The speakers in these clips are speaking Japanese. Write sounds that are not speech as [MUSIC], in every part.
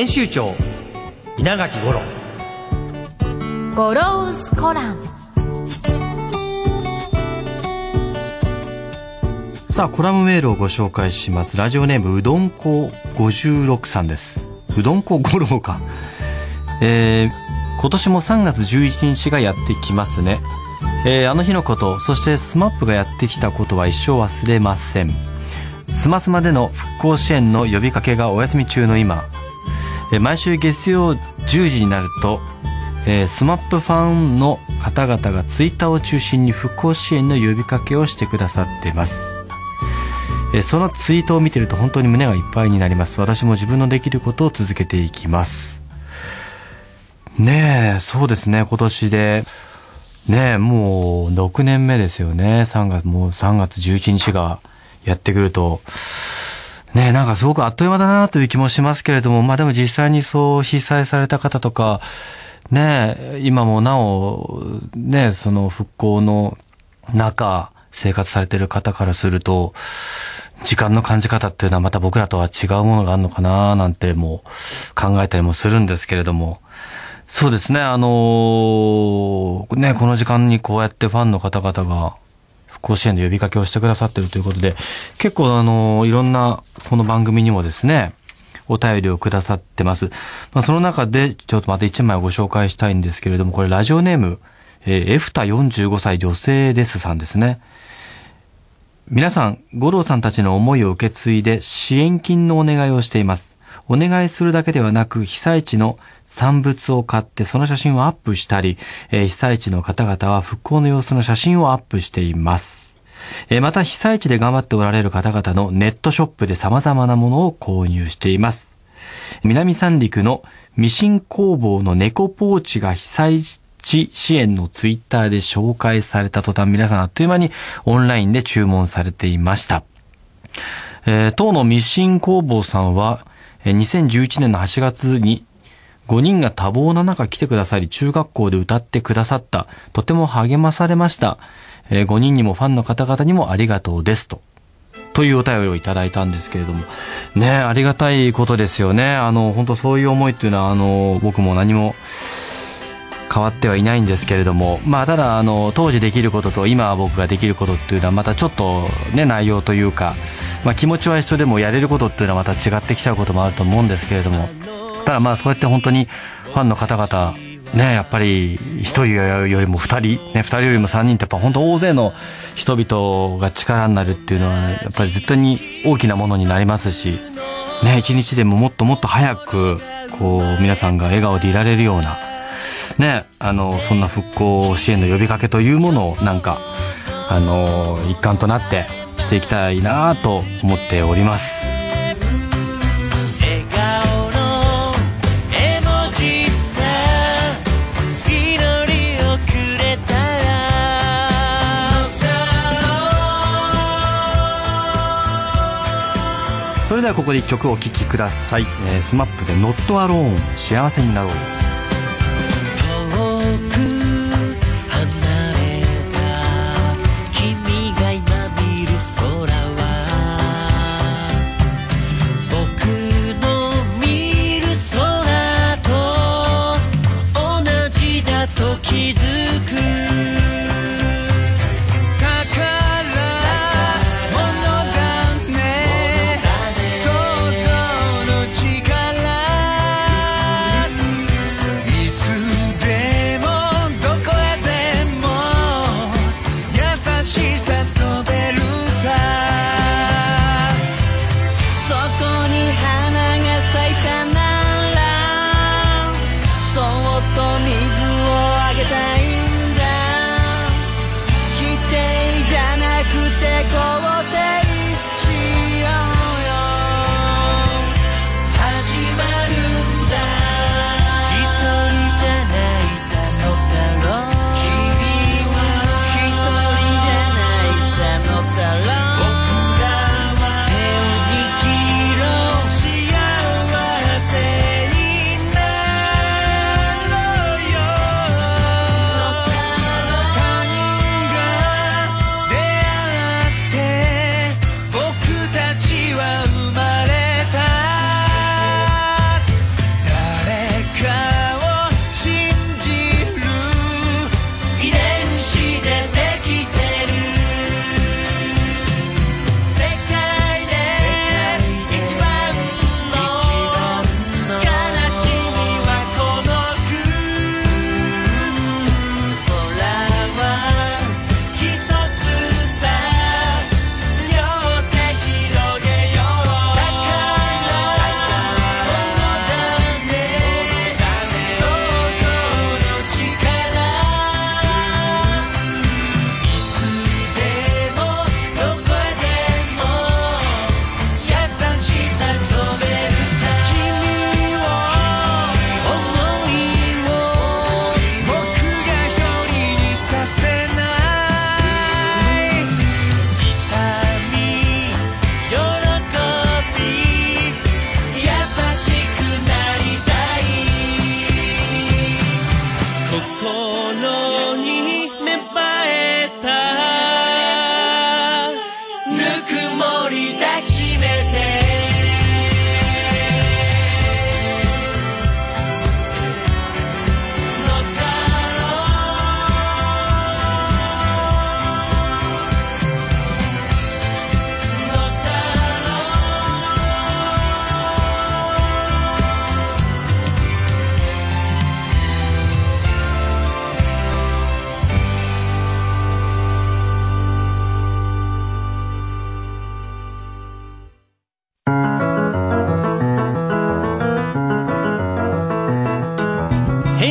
編集長稲垣五郎。ゴロウスコラム。さあコラムメールをご紹介します。ラジオネームうどんこ56さんです。うどんこ五郎か。えー、今年も3月11日がやってきますね。えー、あの日のことそして SMAP がやってきたことは一生忘れませんスマスマでの復興支援の呼びかけがお休み中の今え毎週月曜10時になると、えー、スマップファンの方々がツイッターを中心に復興支援の呼びかけをしてくださっています。えーそのツイートを見てると本当に胸がいっぱいになります。私も自分のできることを続けていきます。ねえ、そうですね、今年で、ねえ、もう6年目ですよね。3月、もう3月11日がやってくると、ね、なんかすごくあっという間だなという気もしますけれども、まあでも実際にそう被災された方とか、ね、今もなお、ね、その復興の中、生活されてる方からすると、時間の感じ方っていうのはまた僕らとは違うものがあるのかななんてもう考えたりもするんですけれども、そうですね、あのね、この時間にこうやってファンの方々が復興支援の呼びかけをしてくださってるということで、結構あのいろんなこの番組にもですね、お便りをくださってます。まあ、その中で、ちょっとまた一枚ご紹介したいんですけれども、これラジオネーム、えー、エフタ45歳女性ですさんですね。皆さん、五郎さんたちの思いを受け継いで支援金のお願いをしています。お願いするだけではなく、被災地の産物を買ってその写真をアップしたり、えー被災地の方々は復興の様子の写真をアップしています。えーまた被災地で頑張っておられる方々のネットショップで様々なものを購入しています。南三陸のミシン工房の猫ポーチが被災地支援のツイッターで紹介された途端皆さんあっという間にオンラインで注文されていました。えー当のミシン工房さんは、2011年の8月に5人が多忙な中来てくださり、中学校で歌ってくださった。とても励まされました。え5人にもファンの方々にもありがとうですと。というお便りをいただいたんですけれども。ねありがたいことですよね。あの、本当そういう思いっていうのは、あの、僕も何も変わってはいないんですけれども、まあ、ただ、あの、当時できることと今僕ができることっていうのはまたちょっとね、内容というか、まあ、気持ちは一緒でもやれることっていうのはまた違ってきちゃうこともあると思うんですけれども、ただまあ、そうやって本当にファンの方々、ね、やっぱり一人よりも二人、ね、二人よりも三人ってやっぱ本当大勢の人々が力になるっていうのは、やっぱり絶対に大きなものになりますし、ね、一日でももっともっと早く、こう、皆さんが笑顔でいられるような、ね、あの、そんな復興支援の呼びかけというものをなんか、あの、一環となってしていきたいなと思っております。それではここで一曲お聴きください。えー、スマップで Not Alone 幸せになろう。遠く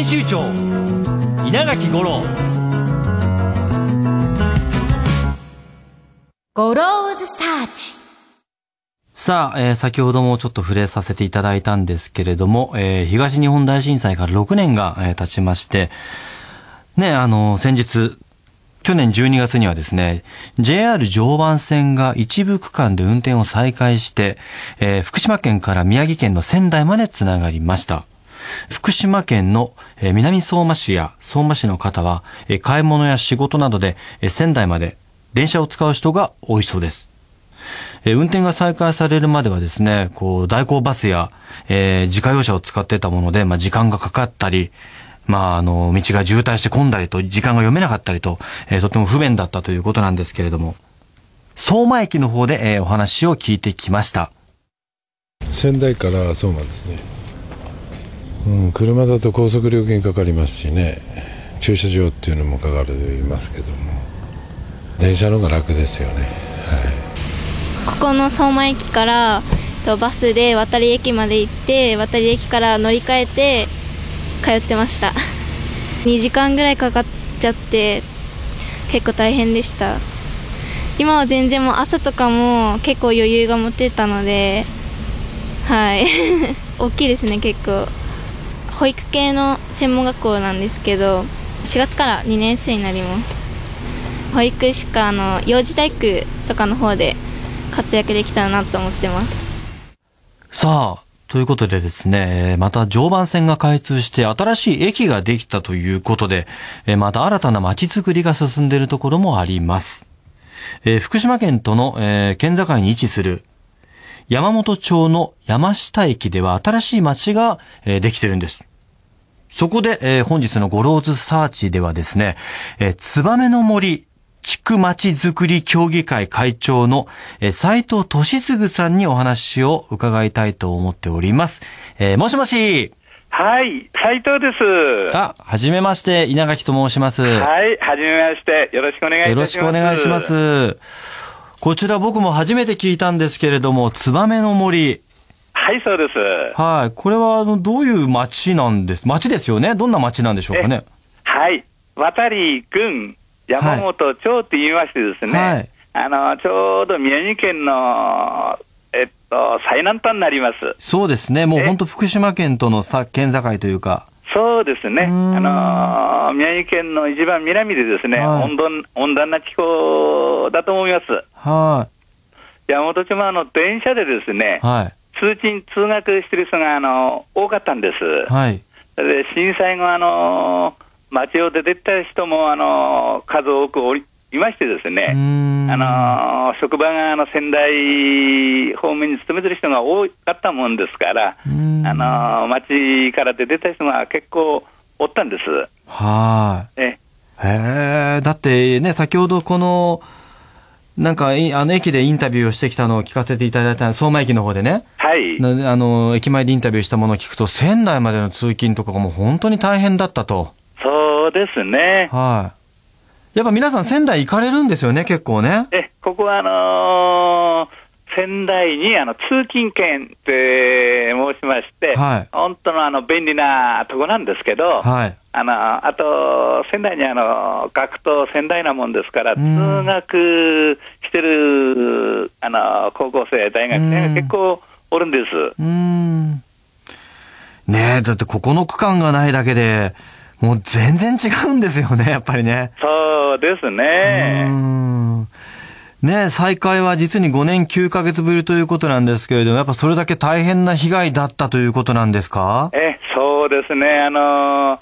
集長稲垣吾郎ゴローズサーチさあ、えー先ほどもちょっと触れさせていただいたんですけれども、えー東日本大震災から6年が、えー経ちまして、ね、あの、先日、去年12月にはですね、JR 常磐線が一部区間で運転を再開して、えー福島県から宮城県の仙台までつながりました。福島県の南相馬市や相馬市の方は、買い物や仕事などで仙台まで電車を使う人が多いそうです。運転が再開されるまではですね、こう、代行バスや、えー自家用車を使ってたもので、まあ、時間がかかったり、まあ、あの、道が渋滞して混んだりと、時間が読めなかったりと、えーとても不便だったということなんですけれども、相馬駅の方で、えーお話を聞いてきました。仙台から相馬ですね、うん、車だと高速料金かかりますしね。駐車場っていうのもかかりますけども。電車の方が楽ですよね、ここの相馬駅からとバスで渡り駅まで行って渡り駅から乗り換えて通ってました。[LAUGHS] 2時間ぐらいかかっちゃって結構大変でした。今は全然もう朝とかも結構余裕が持てたのではい。[LAUGHS] 大きいですね結構。保育系の専門学校なんですけど4月から2年生になります保育士かあの幼児体育とかの方で活躍できたらなと思ってますさあ、ということでですね、また常磐線が開通して新しい駅ができたということで、また新たな街づくりが進んでいるところもあります。えー福島県との、えー県境に位置する山本町の山下駅では新しい街が、えーできてるんです。そこで、えー本日のゴローズサーチではですね、えー、ツバメの森地区町づくり協議会会長の、えー斉藤俊嗣さんにお話を伺いたいと思っております。えーもしもしはい、斉藤です。あ、はじめまして、稲垣と申します。はい、はじめまして。よろしくお願いします。よろしくお願いしま。す。こちら僕も初めて聞いたんですけれども、ツバメの森。はい、そうです。はい。これは、あの、どういう町なんです町ですよねどんな町なんでしょうかねはい、渡り郡山本町って言いましてですね、はいあの、ちょうど宮城県の、えっと、最南端になります。そうですね。もうえ本当福島県とのさ県境というか。そうですね。あんの、宮城県の一番南でですね、はい温暖温暖な気候だと思います。は山本町もあの、電車でですねい。、はい。通勤、通学してる人が、あの、多かったんです。はい。で震災後、あの町を出てった人も、あの数多くおりいましてですね、んあの職場があの仙台方面に勤めてる人が多かったもんですから、あの町から出てった人が結構おったんです。はえい。へえ。だってね、先ほどこの、なんか、いあの、駅でインタビューをしてきたのを聞かせていただいた、相馬駅の方でね。はい、なあの、駅前でインタビューしたものを聞くと、仙台までの通勤とかがもう本当に大変だったと。そうですね。はい。やっぱ皆さん仙台行かれるんですよね、結構ね。えここはあのー仙台にあの通勤券って申しまして、はい本当のあの便利なとこなんですけど、はい。あのあと仙台にあの学徒仙台なもんですから、ん通学してるあの高校生、大学生が結構おるんです。うーん。ねえ、だってここの区間がないだけで、もう全然違うんですよね、[LAUGHS] やっぱりね。そうですうーね。ん。ねえ、再開は実に5年9ヶ月ぶりということなんですけれども、やっぱそれだけ大変な被害だったということなんですか？えそうですね、あの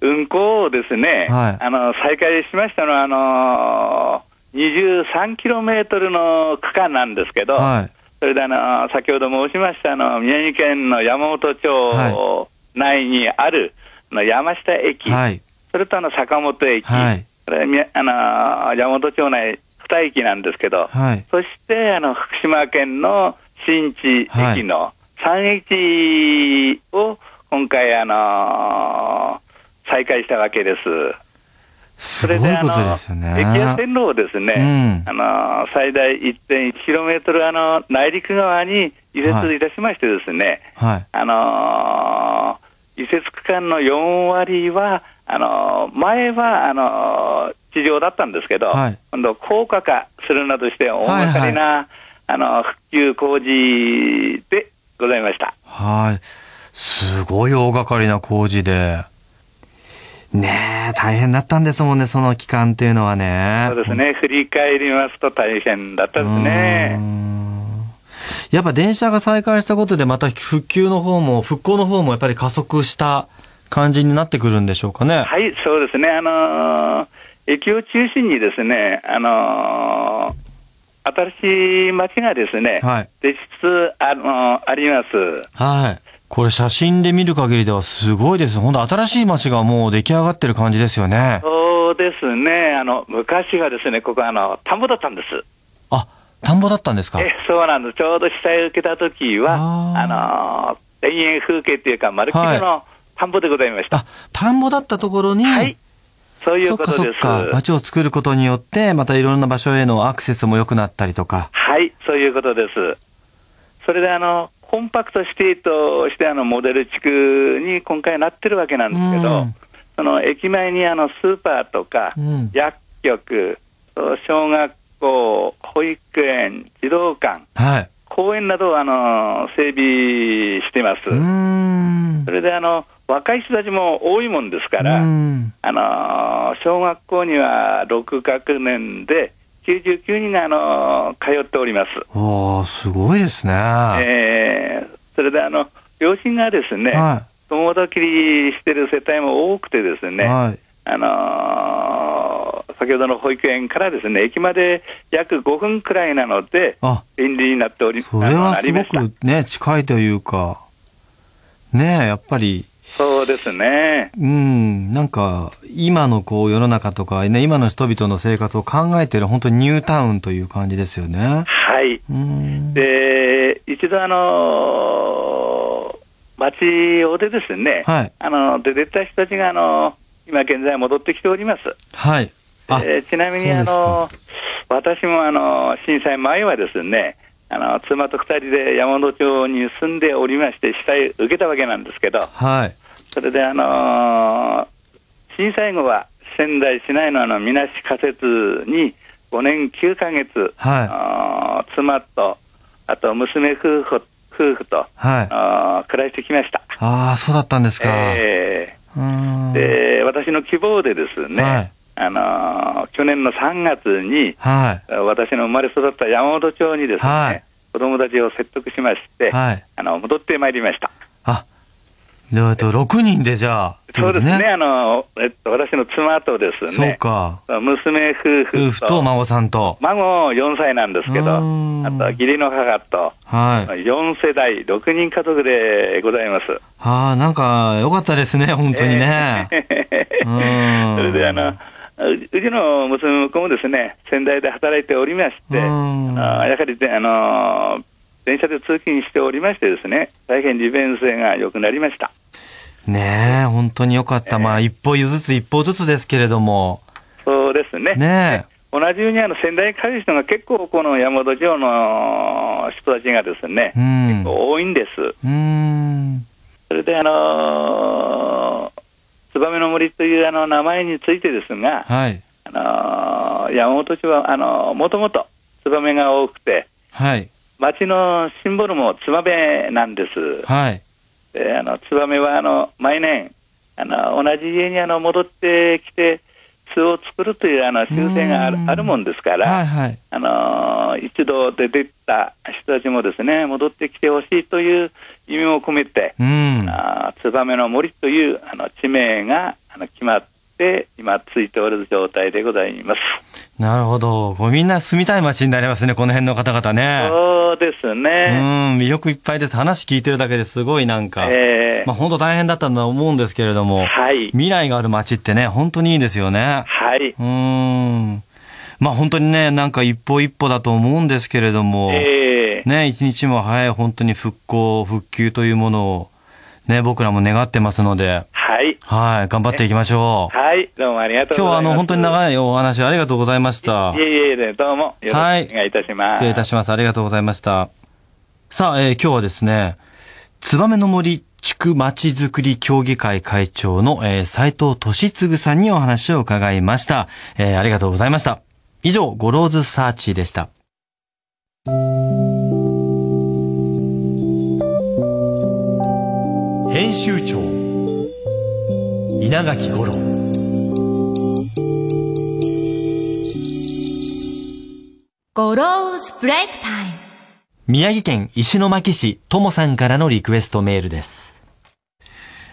運行をですね、はいあの再開しましたのは、あの23キロメートルの区間なんですけど、はい。それであの先ほど申しましたあの宮城県の山本町内にある、あの山下駅、はい。それとあの坂本駅、はいそれみあの山本町内2駅なんですけど、はい。そしてあの福島県の新地駅の3駅を今回、あの再開したわけです。すごいことですよね。駅や線路をですね、うんあの最大1.1キロメートルあの内陸側に移設いたしましてですね、はい。あの移設区間の4割は、あの前はあの地上だったんですけど、はい今度、高架化するなどして、大掛かりな、あの復旧工事でございました。はい。すごい大掛かりな工事で。ねえ、大変だったんですもんね、その期間っていうのはね。そうですね、振り返りますと大変だったですね。んやっぱ電車が再開したことでまた復旧の方も、復興の方もやっぱり加速した感じになってくるんでしょうかね。はい、そうですね、あのー駅を中心にですね、あのー新しい街がですね、はい出つつあ,、のあります。はい。これ写真で見る限りではすごいです。本当新しい街がもう出来上がってる感じですよね。そうですね、あの昔はですね、ここあの、田んぼだったんです。あ、田んぼだったんですか？えそうなんです、ちょうど被災を受けた時は、あのー田園風景っていうか、まるっきりの田んぼでございました。あ、田んぼだったところに、はい、そういうことです。そっか。街を作ることによって、またいろんな場所へのアクセスも良くなったりとか。はい、そういうことです。それであの、コンパクトシティとしてあのモデル地区に今回なってるわけなんですけど、うんその駅前にあのスーパーとか、うん薬局、小学校、保育園、児童館、はい。公園などをあの整備しています。それであの若い人たちも多いもんですから、うんあの小学校には6学年で99人があの通っております。おー、すごいですね。えーそれであの両親がですね、は共働きしてる世帯も多くてですい。ね、はい。あのー先ほどの保育園からですね駅まで約5分くらいなので、あ、便利になっておりそれはすごくね、近いというか、ねえ、やっぱり、そうですね。うん、なんか、今のこう世の中とか、ね、今の人々の生活を考えてる本当にニュータウンという感じですよね。はい。うん。で、一度あのー町をでですね、はいあの、出てった人たちがあの今現在戻ってきております。はい。あ、えーちなみにあの私もあの震災前はですねあの妻と二人で山本町に住んでおりまして被災受けたわけなんですけどはい。それであの震災後は仙台市内のあのみなし仮設に5年9ヶ月、はあの妻とあと娘夫婦夫婦と、い。はい。暮らしてきました。ああ、そうだったんですか。えーで私の希望でですね、はいあの去年の3月にはい。私の生まれ育った山本町にですね、はい子供たちを説得しまして、はい。あの戻ってまいりました。えっと、6人でじゃあ。そうですね、といこあのえっと、私の妻とですとねそうね、か。娘夫婦と、夫婦と孫さんと。孫4歳なんですけど、あとは義理の母と、はい。4世代、6人家族でございます。ああ、なんか、よかったですね、本当にね。[LAUGHS] うんそれであのううちの娘婿もですね仙台で働いておりまして、うんあのやはりであの電車で通勤しておりましてですね大変利便性が良くなりました。ねえ、本当によかった。まあ、一歩ずつ一歩ずつですけれども。そうですね。ね同じようにあの仙台に帰る人が結構この山本町の人たちがですね、うん結構多いんです。え。うーん。それであの燕の森というあの名前についてですが、はい。あの山本町はあのもともとツバメが多くて、はい。町のシンボルもツバメなんです。はい。であのツバメはあの毎年あの同じ家にあの戻ってきて巣を作るというあの習性があるうんあるもんですから、はいはい。あの一度出てった人たちもですね戻ってきてほしいという意味も込めて、うん。あツバメの森というあの地名があの決まって今ついておる状態でございます。なるほど。みんな住みたい街になりますね、この辺の方々ね。そうですうね。ん、魅力いっぱいです。話聞いてるだけですごいなんか。えーまあ本当大変だったんだと思うんですけれども。はい。未来がある街ってね、本当にいいですよね。はい。うーん。まあ本当にね、なんか一歩一歩だと思うんですけれども。えーね、一日も早い本当に復興、復旧というものを、ね、僕らも願ってますので、はい。はい、頑張っていきましょう。はい。どうもありがとうございます。今日はあの、本当にい。長いお話ありがとうございました。いえいえいえ、どうもよろしくお願いいたします。失礼いたします。ありがとうございました。さあ、えー今日はですね、燕の森地区まちづくり協議会会長の、えー、斉藤俊嗣さんにお話を伺いました。えーありがとうございました。以上、ゴローズサーチでした。編集長稲垣五郎ゴローズブレイクタイム宮城県石巻市ともさんからのリクエストメールです。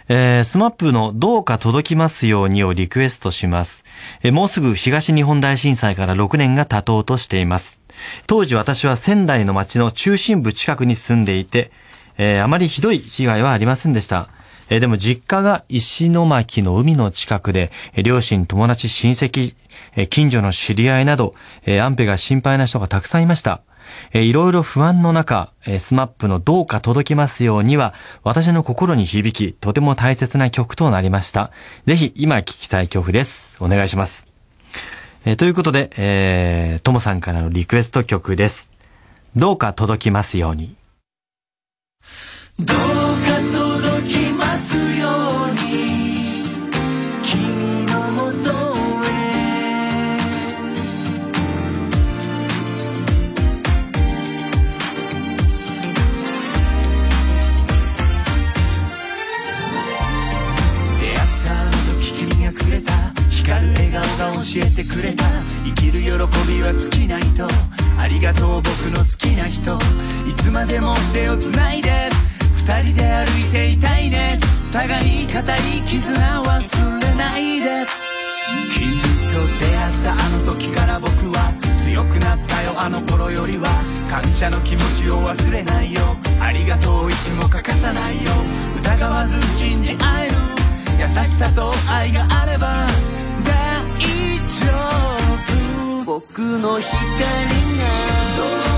えー、スマップのどうか届きますようにをリクエストします。えーもうすぐ東日本大震災から6年が経とうとしています。当時私は仙台の町の中心部近くに住んでいて、えーあまりひどい被害はありませんでした。えーでも実家が石巻の海の近くで、えー両親、友達、親戚、えー近所の知り合いなど、えー安否が心配な人がたくさんいました。えーいろいろ不安の中、えースマップのどうか届きますようには、私の心に響き、とても大切な曲となりました。ぜひ、今聴きたい曲です。お願いします。えーということで、えー、ともさんからのリクエスト曲です。どうか届きますように。どう教えてくれた生きる喜びは尽きないと。ありがとう僕の好きな人。いつまでも手をつないで。二人で歩いていたいね。互いに固い絆忘れないで。君と出会ったあの時から僕は強くなったよ。あの頃よりは感謝の気持ちを忘れないよ。ありがとう。いつも欠かさないよ。疑わず信じ合える。優しさと愛があれば。大丈夫僕の光が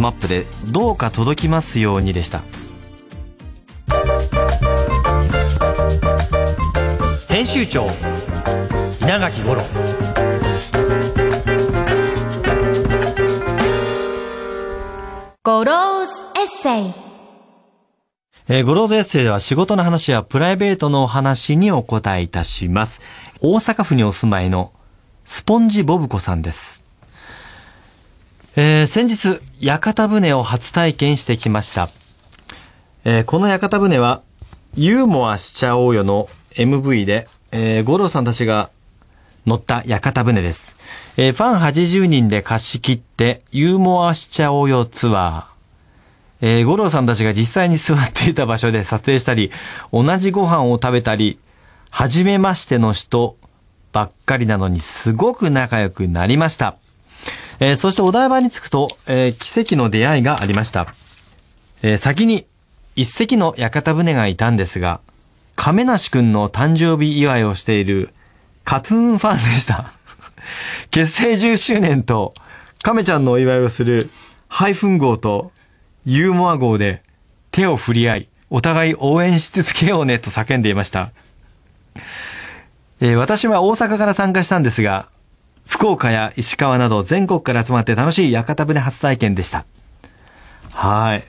スマップでどうか届きますようにでした編集長稲垣五郎ゴローズエッセイえー、ゴローズエッセイでは仕事の話やプライベートのお話にお答えいたします。大阪府にお住まいのスポンジボブコさんです。えー、先日、屋形船を初体験してきました。えー、この屋形船は、ユーモアしちゃおうよの MV で、えー、五郎さんたちが乗った屋形船です。えー、ファン80人で貸し切って、ユーモアしちゃおうよツアー。えー、五郎さんたちが実際に座っていた場所で [LAUGHS] 撮影したり、同じご飯を食べたり、初めましての人ばっかりなのにすごく仲良くなりました。えーそしてお台場に着くと、えー奇跡の出会いがありました。えー先に一隻の屋形船がいたんですが、亀梨くんの誕生日祝いをしているカツンファンでした。[LAUGHS] 結成10周年と亀ちゃんのお祝いをするハイフン号とユーモア号で手を振り合い、お互い応援し続けようねと叫んでいました。えー私は大阪から参加したんですが、福岡や石川など全国から集まって楽しい屋形船初体験でした。はい。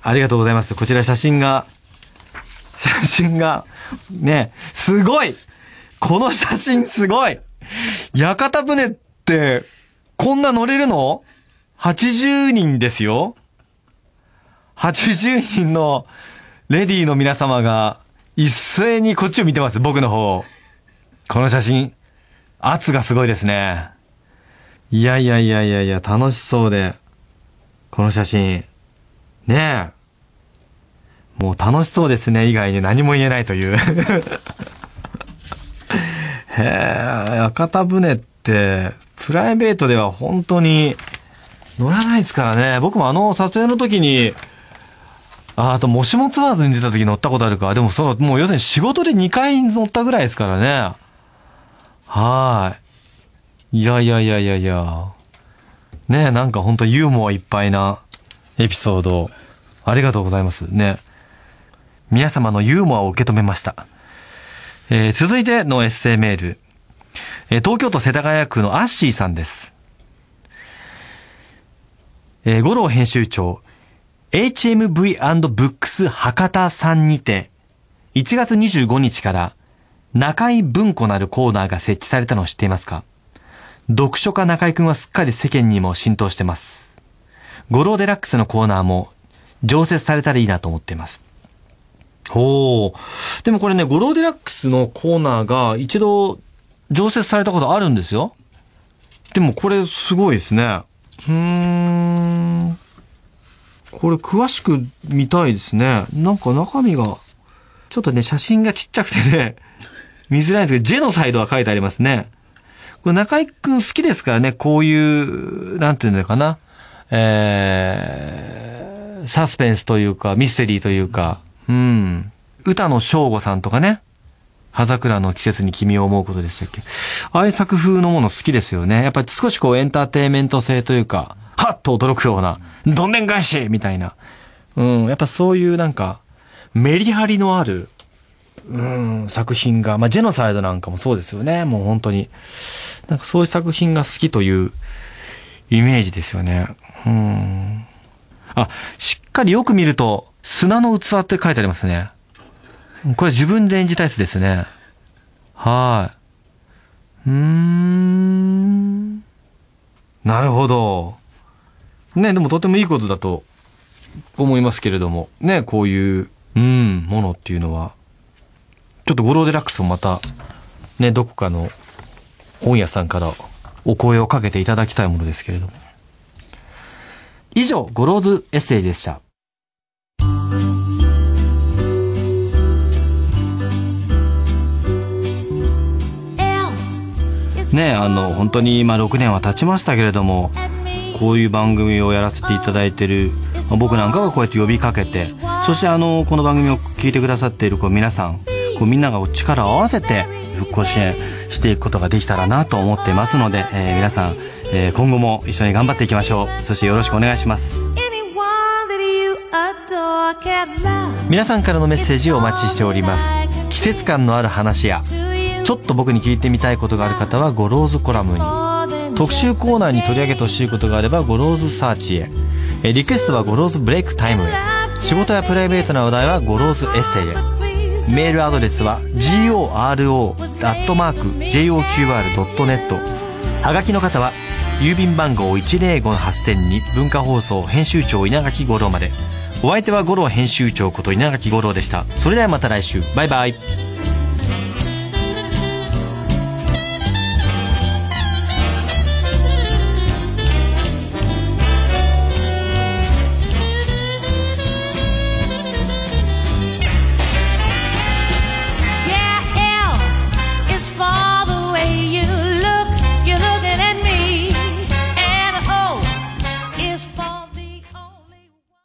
ありがとうございます。こちら写真が、写真が、ね、すごいこの写真すごい屋形船って、こんな乗れるの ?80 人ですよ80人のレディーの皆様が一斉にこっちを見てます。僕の方を。この写真、圧がすごいですね。いやいやいやいやいや、楽しそうで。この写真。ねえ。もう楽しそうですね、以外に何も言えないという。[LAUGHS] へえ、屋形船って、プライベートでは本当に乗らないですからね。僕もあの撮影の時に、ああと、もしもツアーズに出た時乗ったことあるか。でも、その、もう要するに仕事で2回乗ったぐらいですからね。はい。いやいやいやいやいや。ねえ、なんか本当ユーモアいっぱいなエピソード、ありがとうございます。ね。皆様のユーモアを受け止めました。えー続いてのエッセイメール。えー東京都世田谷区のアッシーさんです。えー五郎編集長、HMV&Books 博多さんにて、1月25日から中井文庫なるコーナーが設置されたのを知っていますか？読書家中井くんはすっかり世間にも浸透してます。ゴローデラックスのコーナーも常設されたらいいなと思っています。ほう。でもこれね、ゴローデラックスのコーナーが一度常設されたことあるんですよ。でもこれすごいですね。うーん。これ詳しく見たいですね。なんか中身が、ちょっとね、写真がちっちゃくてね、見づらいんですけど、ジェノサイドは書いてありますね。これ中井くん好きですからね、こういう、なんていうのかな。えー、サスペンスというか、ミステリーというか、うん。歌野翔吾さんとかね。葉桜の季節に君を思うことでしたっけああいう作風のもの好きですよね。やっぱり少しこうエンターテイメント性というか、はっと驚くような、どんでん返しみたいな。うん。やっぱそういうなんか、メリハリのある、うん、作品が、まあ、ジェノサイドなんかもそうですよね。もう本当に。なんかそういう作品が好きというイメージですよね。うん。あ、しっかりよく見ると、砂の器って書いてありますね。これ自分で演じたやつですね。はい。うん。なるほど。ね、でもとてもいいことだと思いますけれども。ね、こういう、うん、ものっていうのは。ちょっとゴローデラックスをまた、ね、どこかの本屋さんからお声をかけていただきたいものですけれども。以上、ゴローズエッセイでした。ねあの本当に今6年は経ちましたけれどもこういう番組をやらせていただいてるまあ僕なんかがこうやって呼びかけてそしてあのこの番組を聞いてくださっている皆さんこうみんなが力を合わせて復興支援していくことができたらなと思ってますので、えー皆さん、えー今後も一緒に頑張っていきましょう。そしてよろしくお願いします。皆さんからのメッセージをお待ちしております。季節感のある話やちょっと僕に聞いてみたいことがある方は Goro's Column に特集コーナーに取り上げてほしいことがあれば Goro's Search へ。えリクエストは Goro's Break Time へ。仕事やプライベートな話題は Goro's Essay へ。メールアドレスは goro.joqr.net はがきの方は郵便番号105-8000に文化放送編集長稲垣吾郎まで。お相手は五郎編集長こと稲垣吾郎でした。それではまた来週。バイバイ。